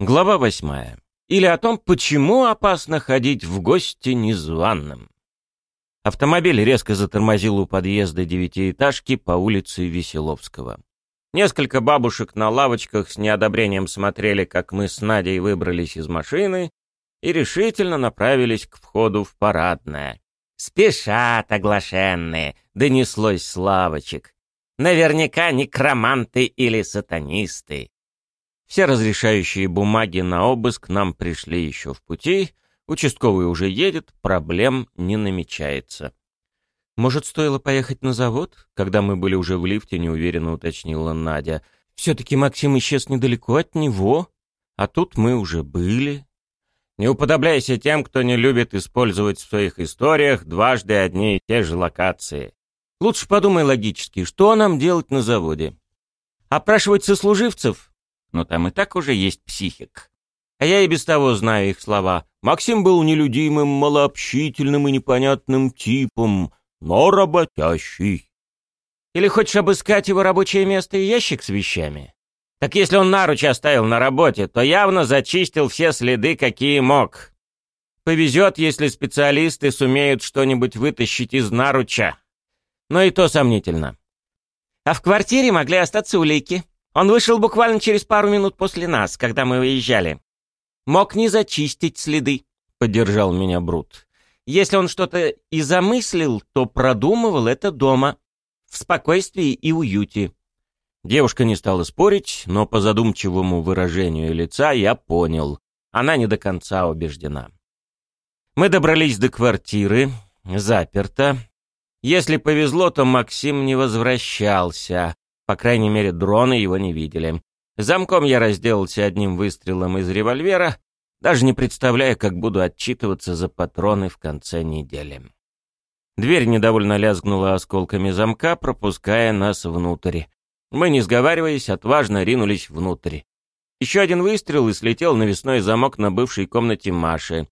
Глава восьмая. Или о том, почему опасно ходить в гости незваным. Автомобиль резко затормозил у подъезда девятиэтажки по улице Веселовского. Несколько бабушек на лавочках с неодобрением смотрели, как мы с Надей выбрались из машины и решительно направились к входу в парадное. «Спешат оглашенные!» — донеслось с лавочек. «Наверняка некроманты или сатанисты. Все разрешающие бумаги на обыск нам пришли еще в пути, участковый уже едет, проблем не намечается. Может, стоило поехать на завод? Когда мы были уже в лифте, неуверенно уточнила Надя. Все-таки Максим исчез недалеко от него, а тут мы уже были. Не уподобляйся тем, кто не любит использовать в своих историях дважды одни и те же локации. Лучше подумай логически, что нам делать на заводе? Опрашивать сослуживцев? Но там и так уже есть психик. А я и без того знаю их слова. Максим был нелюдимым, малообщительным и непонятным типом, но работящий. Или хочешь обыскать его рабочее место и ящик с вещами? Так если он наруч оставил на работе, то явно зачистил все следы, какие мог. Повезет, если специалисты сумеют что-нибудь вытащить из наруча. Но и то сомнительно. А в квартире могли остаться улики. Он вышел буквально через пару минут после нас, когда мы выезжали. Мог не зачистить следы, — поддержал меня Брут. Если он что-то и замыслил, то продумывал это дома, в спокойствии и уюте. Девушка не стала спорить, но по задумчивому выражению лица я понял. Она не до конца убеждена. Мы добрались до квартиры, заперто. Если повезло, то Максим не возвращался, по крайней мере, дроны его не видели. Замком я разделался одним выстрелом из револьвера, даже не представляя, как буду отчитываться за патроны в конце недели. Дверь недовольно лязгнула осколками замка, пропуская нас внутрь. Мы, не сговариваясь, отважно ринулись внутрь. Еще один выстрел и слетел навесной замок на бывшей комнате Маши.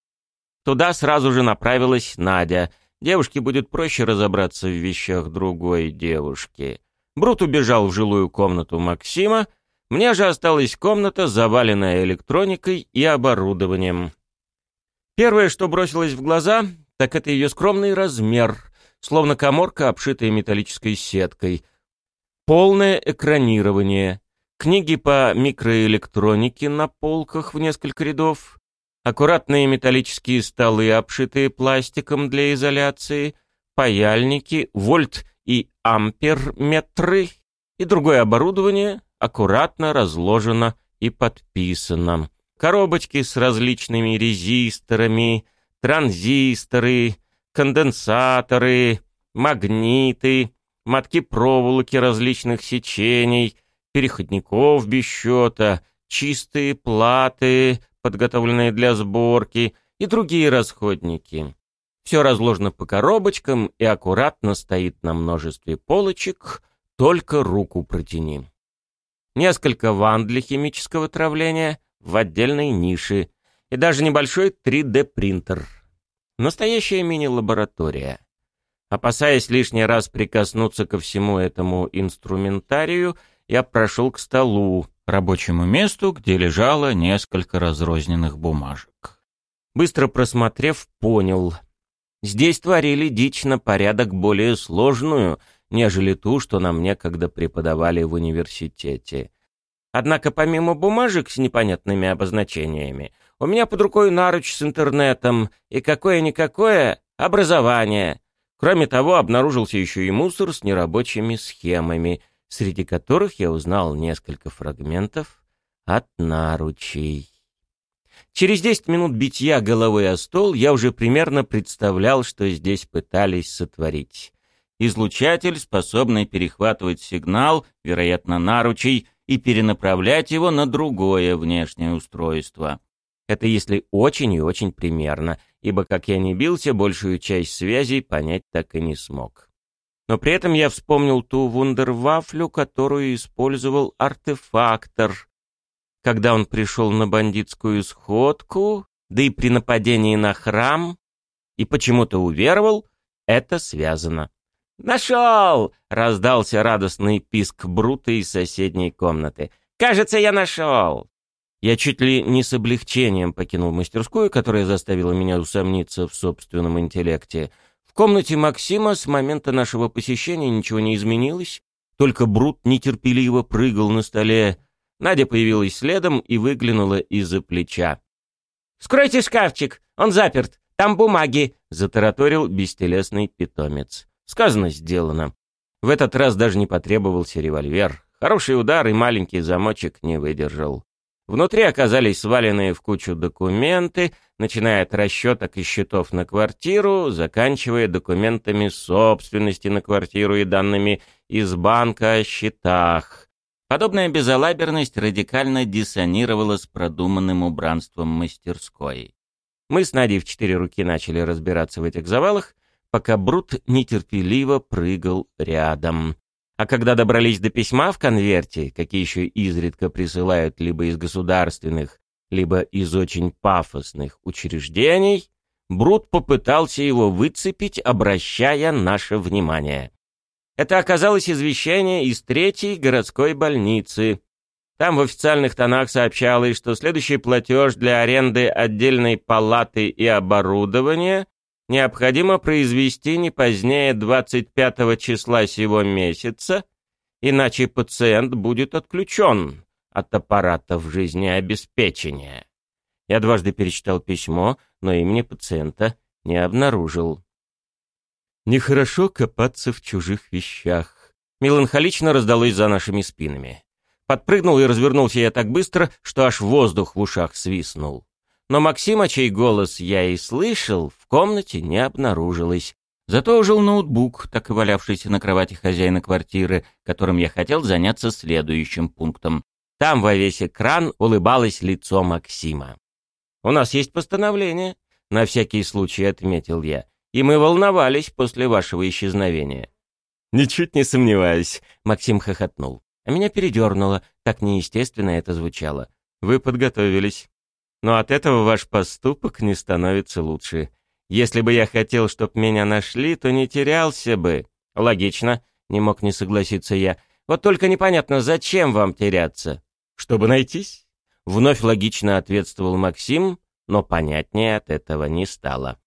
Туда сразу же направилась Надя. Девушке будет проще разобраться в вещах другой девушки. Брут убежал в жилую комнату Максима, мне же осталась комната, заваленная электроникой и оборудованием. Первое, что бросилось в глаза, так это ее скромный размер, словно коморка, обшитая металлической сеткой. Полное экранирование, книги по микроэлектронике на полках в несколько рядов, аккуратные металлические столы, обшитые пластиком для изоляции, паяльники, вольт и амперметры и другое оборудование аккуратно разложено и подписано. Коробочки с различными резисторами, транзисторы, конденсаторы, магниты, мотки проволоки различных сечений, переходников без счета, чистые платы, подготовленные для сборки, и другие расходники. Все разложено по коробочкам и аккуратно стоит на множестве полочек, только руку протяни. Nесколько ванн для химического травления в отдельной нише и даже небольшой 3D-принтер. Настоящая мини-лаборатория. Опасаясь лишний раз прикоснуться ко всему этому инструментарию, я прошел к столу, рабочему месту, где лежало несколько разрозненных бумажек. Быстро просмотрев, понял — Здесь творили дичь на порядок более сложную, нежели ту, что нам некогда преподавали в университете. Однако помимо бумажек с непонятными обозначениями, у меня под рукой наруч с интернетом и какое-никакое образование. Кроме того, обнаружился еще и мусор с нерабочими схемами, среди которых я узнал несколько фрагментов от наручей. Через десять минут битья головой о стол я уже примерно представлял, что здесь пытались сотворить. Излучатель, способный перехватывать сигнал, вероятно, наручей, и перенаправлять его на другое внешнее устройство. Это если очень и очень примерно, ибо, как я не бился, большую часть связей понять так и не смог. Но при этом я вспомнил ту вундервафлю, которую использовал артефактор, когда он пришел на бандитскую сходку, да и при нападении на храм, и почему-то уверовал, это связано. «Нашел!» — раздался радостный писк Брута из соседней комнаты. «Кажется, я нашел!» Я чуть ли не с облегчением покинул мастерскую, которая заставила меня усомниться в собственном интеллекте. В комнате Максима с момента нашего посещения ничего не изменилось, только Брут нетерпеливо прыгал на столе. Надя появилась следом и выглянула из-за плеча. «Скройте шкафчик, он заперт, там бумаги!» — затараторил бестелесный питомец. Сказано, сделано. В этот раз даже не потребовался револьвер. Хороший удар и маленький замочек не выдержал. Внутри оказались сваленные в кучу документы, начиная от расчеток и счетов на квартиру, заканчивая документами собственности на квартиру и данными из банка о счетах. Подобная безалаберность радикально диссонировала с продуманным убранством мастерской. Мы с Надей в четыре руки начали разбираться в этих завалах, пока Брут нетерпеливо прыгал рядом. А когда добрались до письма в конверте, какие еще изредка присылают либо из государственных, либо из очень пафосных учреждений, Брут попытался его выцепить, обращая наше внимание. Это оказалось извещение из третьей городской больницы. Там в официальных тонах сообщалось, что следующий платеж для аренды отдельной палаты и оборудования необходимо произвести не позднее 25 числа сего месяца, иначе пациент будет отключен от аппаратов жизнеобеспечения. Я дважды перечитал письмо, но имени пациента не обнаружил. Нехорошо копаться в чужих вещах. Меланхолично раздалось за нашими спинами. Подпрыгнул и развернулся я так быстро, что аж воздух в ушах свистнул но Максима, чей голос я и слышал, в комнате не обнаружилось. Зато ожил ноутбук, так и валявшийся на кровати хозяина квартиры, которым я хотел заняться следующим пунктом. Там во весь экран улыбалось лицо Максима. «У нас есть постановление», — на всякий случай отметил я, «и мы волновались после вашего исчезновения». «Ничуть не сомневаюсь», — Максим хохотнул. А меня передернуло, так неестественно это звучало. «Вы подготовились» но от этого ваш поступок не становится лучше. Если бы я хотел, чтоб меня нашли, то не терялся бы. Логично, не мог не согласиться я. Вот только непонятно, зачем вам теряться? Чтобы найтись? Вновь логично ответствовал Максим, но понятнее от этого не стало.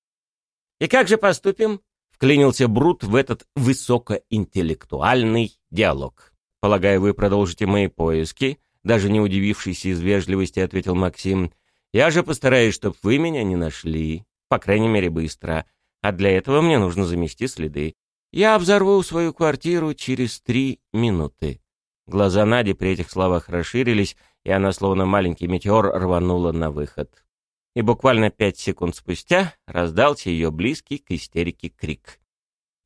И как же поступим? Вклинился Брут в этот высокоинтеллектуальный диалог. Полагаю, вы продолжите мои поиски, даже не удивившись из вежливости, ответил Максим. Я же постараюсь, чтобы вы меня не нашли, по крайней мере, быстро. А для этого мне нужно замести следы. Я взорву свою квартиру через три минуты». Глаза Нади при этих словах расширились, и она, словно маленький метеор, рванула на выход. И буквально пять секунд спустя раздался ее близкий к истерике крик.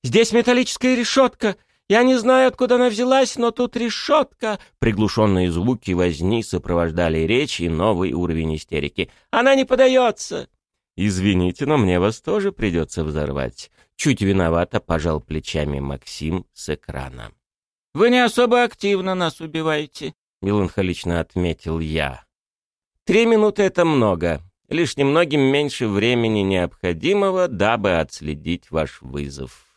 «Здесь металлическая решетка! Я не знаю, откуда она взялась, но тут решетка!» Приглушенные звуки возни сопровождали речь и новый уровень истерики. «Она не подается!» «Извините, но мне вас тоже придется взорвать». Чуть виновато пожал плечами Максим с экрана. «Вы не особо активно нас убиваете», — меланхолично отметил я. «Три минуты — это много. Лишь немногим меньше времени необходимого, дабы отследить ваш вызов».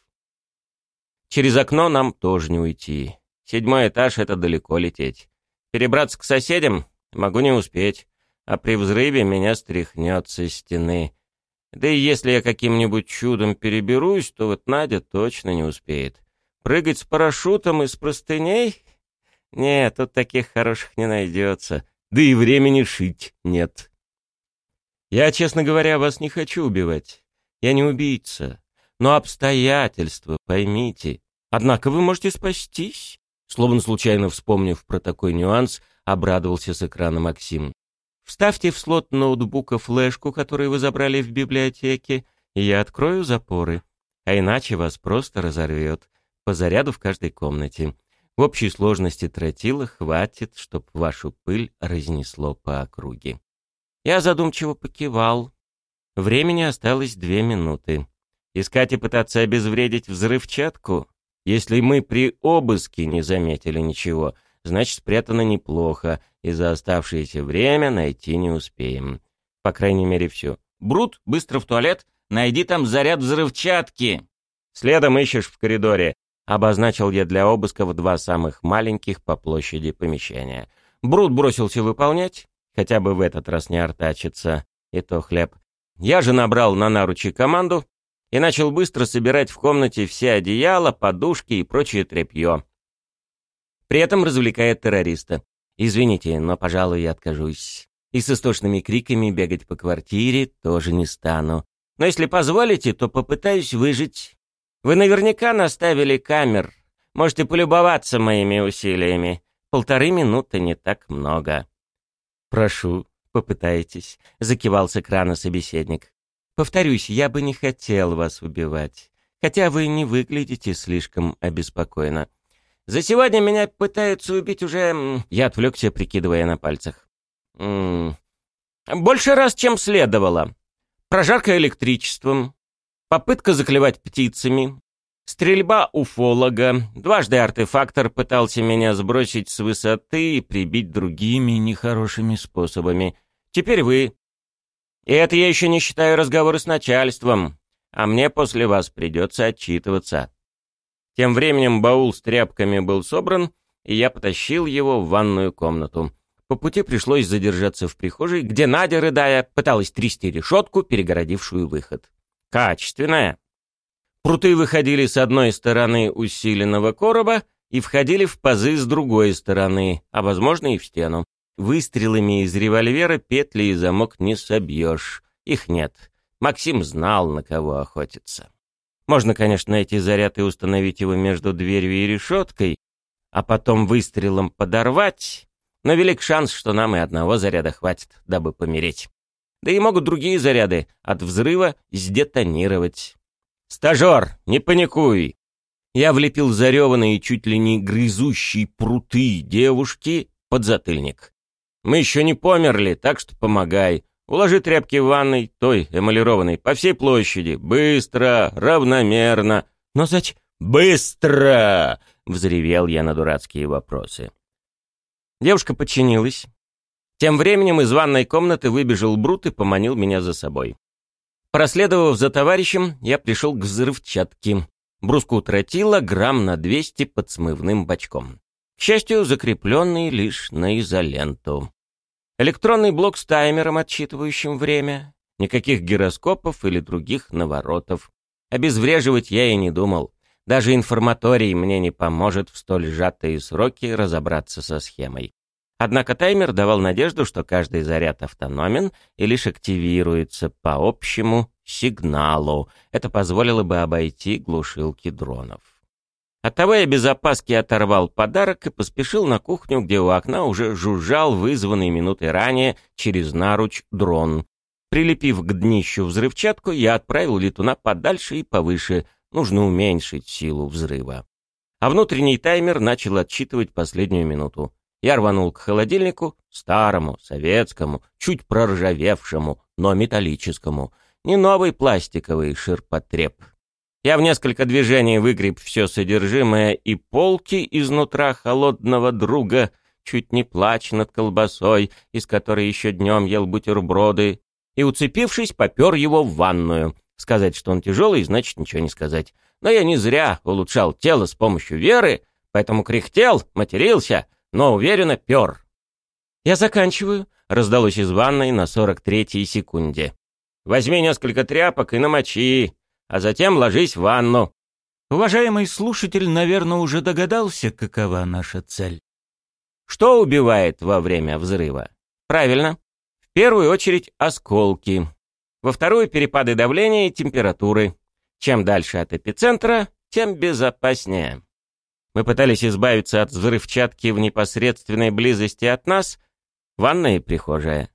Через окно нам тоже не уйти. Седьмой этаж — это далеко лететь. Перебраться к соседям могу не успеть, а при взрыве меня стряхнет со стены. Да и если я каким-нибудь чудом переберусь, то вот Надя точно не успеет. Прыгать с парашютом из простыней? Нет, тут таких хороших не найдется. Да и времени шить нет. Я, честно говоря, вас не хочу убивать. Я не убийца но обстоятельства, поймите. Однако вы можете спастись. Словно случайно вспомнив про такой нюанс, обрадовался с экрана Максим. Вставьте в слот ноутбука флешку, которую вы забрали в библиотеке, и я открою запоры. А иначе вас просто разорвет. По заряду в каждой комнате. В общей сложности тротила хватит, чтоб вашу пыль разнесло по округе. Я задумчиво покивал. Времени осталось две минуты. Искать и пытаться обезвредить взрывчатку? Если мы при обыске не заметили ничего, значит спрятано неплохо, и за оставшееся время найти не успеем. По крайней мере, все. Брут, быстро в туалет, найди там заряд взрывчатки. Следом ищешь в коридоре. Обозначил я для обыска в два самых маленьких по площади помещения. Брут бросился выполнять. Хотя бы в этот раз не артачится, и то хлеб. Я же набрал на наручи команду и начал быстро собирать в комнате все одеяла, подушки и прочее тряпье. При этом развлекая террориста. Извините, но, пожалуй, я откажусь. И с истошными криками бегать по квартире тоже не стану. Но если позволите, то попытаюсь выжить. Вы наверняка наставили камер. Можете полюбоваться моими усилиями. Полторы минуты не так много. Прошу, попытайтесь, закивал с экрана собеседник. Повторюсь, я бы не хотел вас убивать. Хотя вы не выглядите слишком обеспокоенно. За сегодня меня пытаются убить уже...» Я отвлекся, прикидывая на пальцах. «Больше раз, чем следовало. Прожарка электричеством, попытка заклевать птицами, стрельба уфолога, дважды артефактор пытался меня сбросить с высоты и прибить другими нехорошими способами. Теперь вы. И это я еще не считаю разговоры с начальством, а мне после вас придется отчитываться». Тем временем баул с тряпками был собран, и я потащил его в ванную комнату. По пути пришлось задержаться в прихожей, где Надя, рыдая, пыталась трясти решетку, перегородившую выход. Качественная. Пруты выходили с одной стороны усиленного короба и входили в пазы с другой стороны, а, возможно, и в стену. Выстрелами из револьвера петли и замок не собьешь. Их нет. Максим знал, на кого охотиться. Можно, конечно, найти заряд и установить его между дверью и решеткой, а потом выстрелом подорвать, но велик шанс, что нам и одного заряда хватит, дабы помереть. Да и могут другие заряды от взрыва сдетонировать. «Стажер, не паникуй!» Я влепил зареванные чуть ли не грызущие пруты девушки под затыльник. «Мы еще не померли, так что помогай. Уложи тряпки в ванной, той эмалированной, по всей площади. Быстро, равномерно. Но зачем? Быстро! Взревел я на дурацкие вопросы. Девушка подчинилась. Тем временем из ванной комнаты выбежал Брут и поманил меня за собой. Проследовав за товарищем, я пришел к взрывчатке. Бруску тротила грамм на 200 под смывным бачком. К счастью, закрепленный лишь на изоленту. Электронный блок с таймером, отсчитывающим время. Никаких гироскопов или других наворотов. Обезвреживать я и не думал. Даже информаторий мне не поможет в столь сжатые сроки разобраться со схемой. Однако таймер давал надежду, что каждый заряд автономен и лишь активируется по общему сигналу. Это позволило бы обойти глушилки дронов. Оттого я без опаски оторвал подарок и поспешил на кухню, где у окна уже жужжал вызванный минуты ранее через наруч дрон. Прилепив к днищу взрывчатку, я отправил летуна подальше и повыше, нужно уменьшить силу взрыва. А внутренний таймер начал отсчитывать последнюю минуту. Я рванул к холодильнику, старому, советскому, чуть проржавевшему, но металлическому, не новый пластиковый ширпотреб. Я в несколько движений выгреб все содержимое и полки изнутра холодного друга, чуть не плач над колбасой, из которой еще днем ел бутерброды, и, уцепившись, попер его в ванную. Сказать, что он тяжелый, значит ничего не сказать. Но я не зря улучшал тело с помощью веры, поэтому кряхтел, матерился, но уверенно пер. «Я заканчиваю», — раздалось из ванной на сорок третьей секунде. «Возьми несколько тряпок и намочи», а затем ложись в ванну». Уважаемый слушатель, наверное, уже догадался, какова наша цель. Что убивает во время взрыва? Правильно. В первую очередь осколки. Во вторую перепады давления и температуры. Чем дальше от эпицентра, тем безопаснее. Мы пытались избавиться от взрывчатки в непосредственной близости от нас, ванная и прихожая.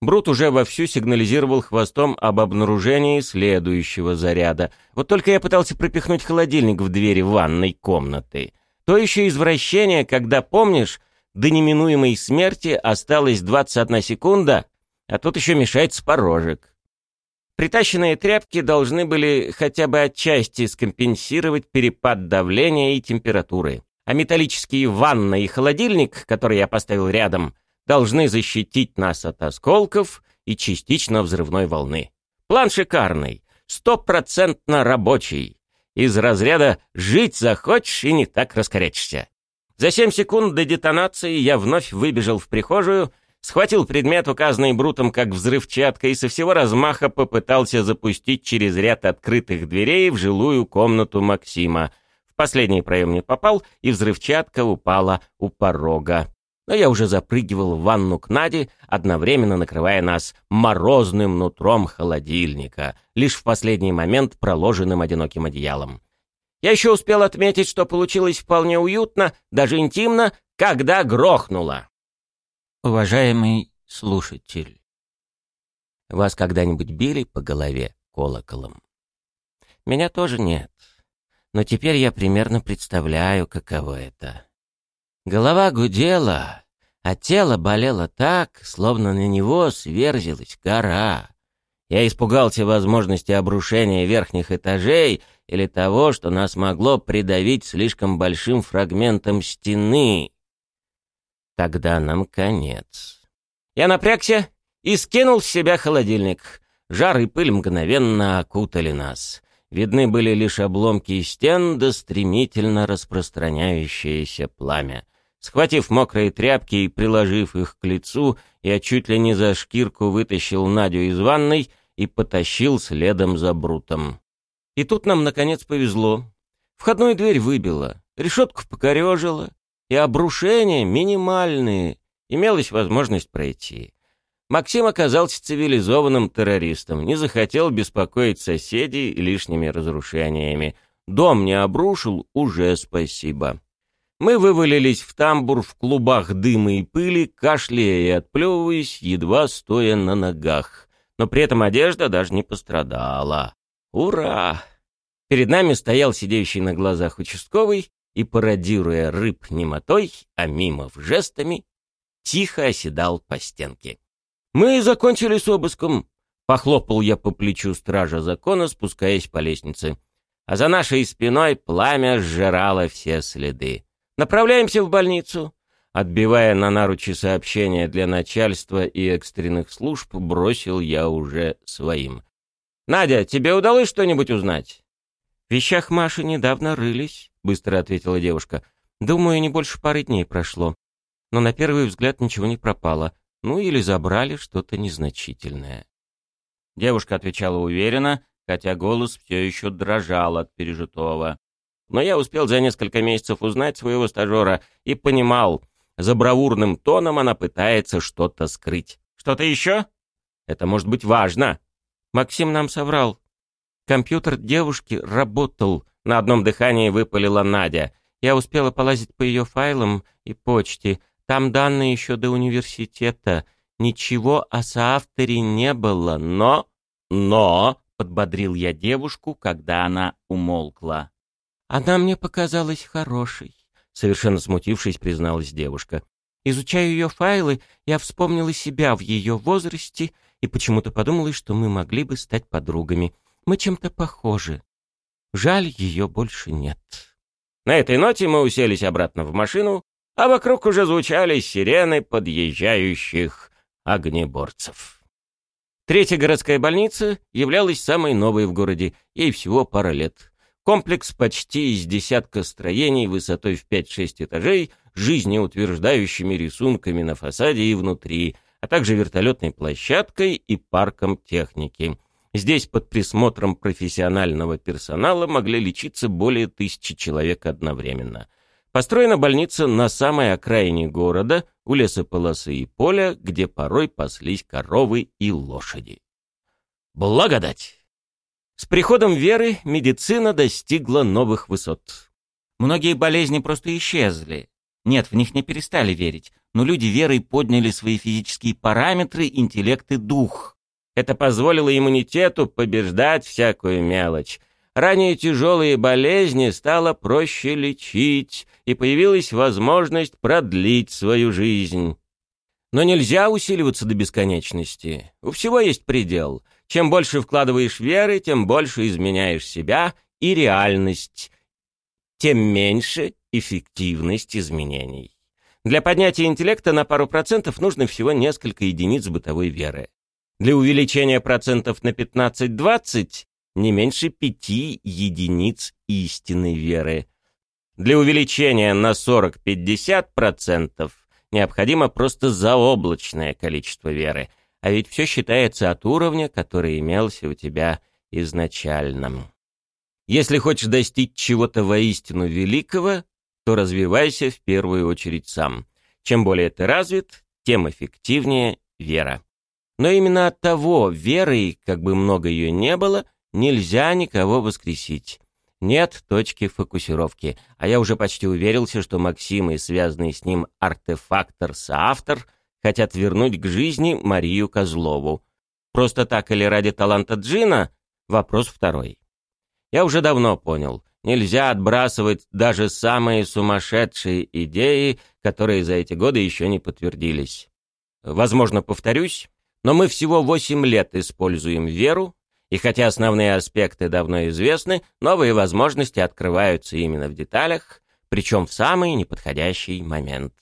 Брут уже вовсю сигнализировал хвостом об обнаружении следующего заряда. Вот только я пытался пропихнуть холодильник в двери ванной комнаты. То еще извращение, когда, помнишь, до неминуемой смерти осталось 21 секунда, а тут еще мешает порожек. Притащенные тряпки должны были хотя бы отчасти скомпенсировать перепад давления и температуры. А металлические ванна и холодильник, который я поставил рядом — должны защитить нас от осколков и частично взрывной волны. План шикарный, стопроцентно рабочий. Из разряда «жить захочешь и не так раскорячишься». За семь секунд до детонации я вновь выбежал в прихожую, схватил предмет, указанный Брутом как взрывчатка, и со всего размаха попытался запустить через ряд открытых дверей в жилую комнату Максима. В последний проем не попал, и взрывчатка упала у порога. Но я уже запрыгивал в ванну к Наде, одновременно накрывая нас морозным нутром холодильника, лишь в последний момент проложенным одиноким одеялом. Я еще успел отметить, что получилось вполне уютно, даже интимно, когда грохнуло. Уважаемый слушатель, вас когда-нибудь били по голове колоколом? Меня тоже нет. Но теперь я примерно представляю, каково это. Голова гудела, а тело болело так, словно на него сверзилась гора. Я испугался возможности обрушения верхних этажей или того, что нас могло придавить слишком большим фрагментом стены. Тогда нам конец. Я напрягся и скинул с себя холодильник. Жар и пыль мгновенно окутали нас. Видны были лишь обломки стен да стремительно распространяющееся пламя. Схватив мокрые тряпки и приложив их к лицу, я чуть ли не за шкирку вытащил Надю из ванной и потащил следом за Брутом. И тут нам, наконец, повезло. Входную дверь выбило, решетку покорежило, и обрушения минимальные. Имелась возможность пройти. Максим оказался цивилизованным террористом, не захотел беспокоить соседей лишними разрушениями. Дом не обрушил, уже спасибо. Мы вывалились в тамбур в клубах дыма и пыли, кашляя и отплевываясь, едва стоя на ногах. Но при этом одежда даже не пострадала. Ура! Перед нами стоял сидящий на глазах участковый и, пародируя рыб немотой, а мимов жестами, тихо оседал по стенке. «Мы закончили с обыском», — похлопал я по плечу стража закона, спускаясь по лестнице. А за нашей спиной пламя сжирало все следы. «Направляемся в больницу», Отбивая на наручи сообщения для начальства и экстренных служб, бросил я уже своим. «Надя, тебе удалось что-нибудь узнать?» «В вещах Маши недавно рылись», — быстро ответила девушка. «Думаю, не больше пары дней прошло. Но на первый взгляд ничего не пропало. Ну или забрали что-то незначительное». Девушка отвечала уверенно, хотя голос все еще дрожал от пережитого. Но я успел за несколько месяцев узнать своего стажера и понимал, за бравурным тоном она пытается что-то скрыть. «Что-то еще?» «Это может быть важно», Максим нам соврал. Компьютер девушки работал. На одном дыхании выпалила Надя. Я успела полазить по ее файлам и почте. Там данные еще до университета. Ничего о соавторе не было, но... Но... Подбодрил я девушку, когда она умолкла. Она мне показалась хорошей. Совершенно смутившись, призналась девушка. Изучая ее файлы, я вспомнила себя в ее возрасте и почему-то подумалось, что мы могли бы стать подругами. Мы чем-то похожи. Жаль, ее больше нет. На этой ноте мы уселись обратно в машину, а вокруг уже звучали сирены подъезжающих огнеборцев. Третья городская больница являлась самой новой в городе, ей всего пара лет. Комплекс почти из десятка строений высотой в 5-6 этажей, жизнеутверждающими рисунками на фасаде и внутри – а также вертолетной площадкой и парком техники. Здесь под присмотром профессионального персонала могли лечиться более тысячи человек одновременно. Построена больница на самой окраине города, у лесополосы и поля, где порой паслись коровы и лошади. Благодать! С приходом веры медицина достигла новых высот. Многие болезни просто исчезли. Нет, в них не перестали верить, но люди верой подняли свои физические параметры, интеллект и дух. Это позволило иммунитету побеждать всякую мелочь. Ранее тяжелые болезни стало проще лечить, и появилась возможность продлить свою жизнь. Но нельзя усиливаться до бесконечности. У всего есть предел. Чем больше вкладываешь веры, тем больше изменяешь себя и реальность, тем меньше эффективность изменений. Для поднятия интеллекта на пару процентов нужно всего несколько единиц бытовой веры. Для увеличения процентов на 15-20 не меньше 5 единиц истинной веры. Для увеличения на 40-50% необходимо просто заоблачное количество веры. А ведь все считается от уровня, который имелся у тебя изначально. Если хочешь достичь чего-то воистину великого, то развивайся в первую очередь сам. Чем более ты развит, тем эффективнее вера. Но именно от того веры, как бы много ее не было, нельзя никого воскресить. Нет точки фокусировки, а я уже почти уверился, что Максим и связанный с ним артефактор-соавтор хотят вернуть к жизни Марию Козлову. Просто так или ради таланта Джина – вопрос второй. Я уже давно понял, нельзя отбрасывать даже самые сумасшедшие идеи, которые за эти годы еще не подтвердились. Возможно, повторюсь, но мы всего 8 лет используем веру, и хотя основные аспекты давно известны, новые возможности открываются именно в деталях, причем в самый неподходящий момент.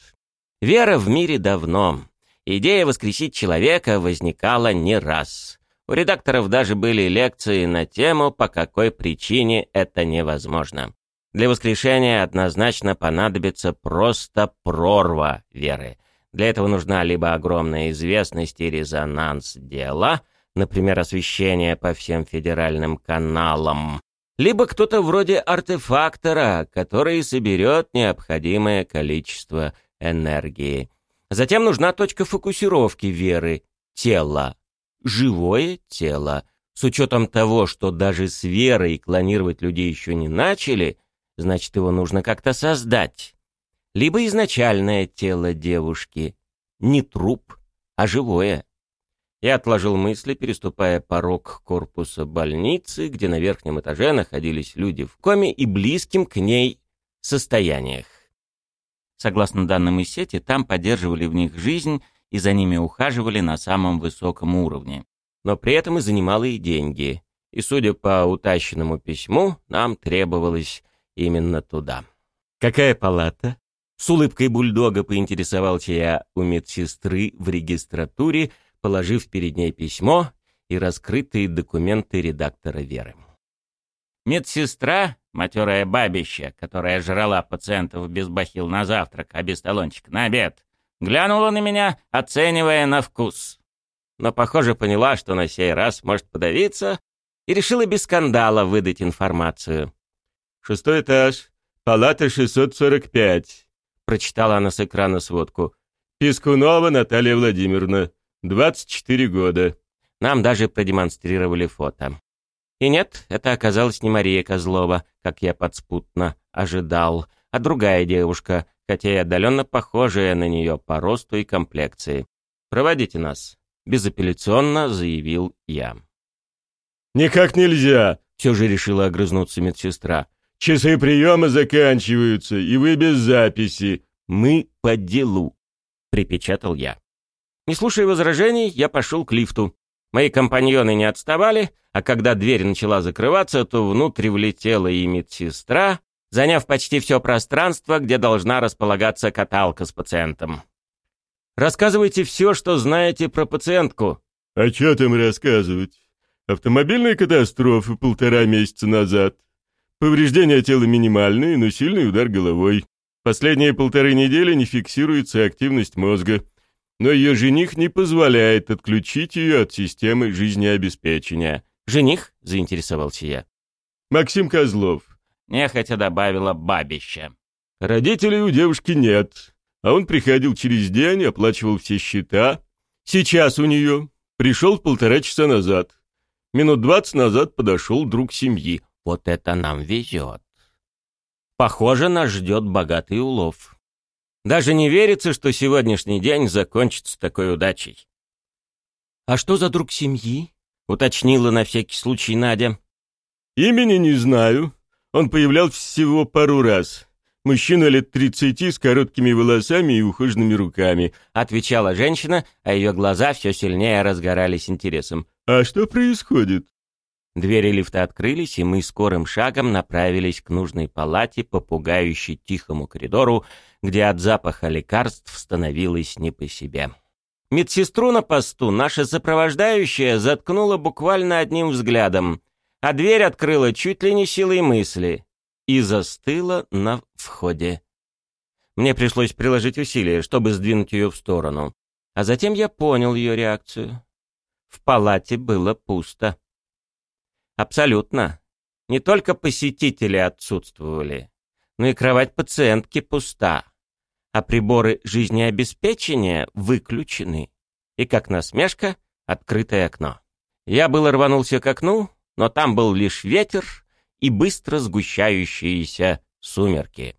Вера в мире давно. Идея воскресить человека возникала не раз. У редакторов даже были лекции на тему, по какой причине это невозможно. Для воскрешения однозначно понадобится просто прорва веры. Для этого нужна либо огромная известность и резонанс дела, например, освещение по всем федеральным каналам, либо кто-то вроде артефактора, который соберет необходимое количество энергии. Затем нужна точка фокусировки веры, тела, живое тело. С учетом того, что даже с верой клонировать людей еще не начали, значит, его нужно как-то создать либо изначальное тело девушки, не труп, а живое. Я отложил мысли, переступая порог корпуса больницы, где на верхнем этаже находились люди в коме и близким к ней состояниях. Согласно данным из сети, там поддерживали в них жизнь и за ними ухаживали на самом высоком уровне. Но при этом и занимало деньги. И, судя по утащенному письму, нам требовалось именно туда. «Какая палата?» С улыбкой бульдога поинтересовался я у медсестры в регистратуре, положив перед ней письмо и раскрытые документы редактора Веры. Медсестра, матерая бабища, которая жрала пациентов без бахил на завтрак, а без талончика на обед, глянула на меня, оценивая на вкус. Но, похоже, поняла, что на сей раз может подавиться, и решила без скандала выдать информацию. «Шестой этаж, палата 645», прочитала она с экрана сводку. «Пискунова Наталья Владимировна, 24 года». Нам даже продемонстрировали фото. И нет, это оказалась не Мария Козлова, как я подспутно ожидал, а другая девушка, хотя и отдаленно похожая на нее по росту и комплекции. «Проводите нас», — безапелляционно заявил я. «Никак нельзя», — все же решила огрызнуться медсестра. Часы приема заканчиваются, и вы без записи. Мы по делу, припечатал я. Не слушая возражений, я пошел к лифту. Мои компаньоны не отставали, а когда дверь начала закрываться, то внутрь влетела и медсестра, заняв почти все пространство, где должна располагаться каталка с пациентом. «Рассказывайте все, что знаете про пациентку». «А что там рассказывать? Автомобильная катастрофа полтора месяца назад. Повреждения тела минимальные, но сильный удар головой. Последние полторы недели не фиксируется активность мозга. Но ее жених не позволяет отключить ее от системы жизнеобеспечения. «Жених?» — заинтересовался я. «Максим Козлов». Нехотя добавила бабища. «Родителей у девушки нет, а он приходил через день, оплачивал все счета. Сейчас у нее. Пришел полтора часа назад. Минут двадцать назад подошел друг семьи. Вот это нам везет. Похоже, нас ждет богатый улов. Даже не верится, что сегодняшний день закончится такой удачей. «А что за друг семьи?» — уточнила на всякий случай Надя. «Имени не знаю. Он появлялся всего пару раз. Мужчина лет тридцати с короткими волосами и ухоженными руками», — отвечала женщина, а ее глаза все сильнее разгорались интересом. «А что происходит?» Двери лифта открылись, и мы скорым шагом направились к нужной палате по пугающе тихому коридору, где от запаха лекарств становилось не по себе. Медсестру на посту наша сопровождающая заткнула буквально одним взглядом, а дверь открыла чуть ли не силой мысли и застыла на входе. Мне пришлось приложить усилия, чтобы сдвинуть ее в сторону. А затем я понял ее реакцию. В палате было пусто. Абсолютно. Не только посетители отсутствовали, но и кровать пациентки пуста, а приборы жизнеобеспечения выключены. И как насмешка, открытое окно. Я было рванулся к окну, но там был лишь ветер и быстро сгущающиеся сумерки.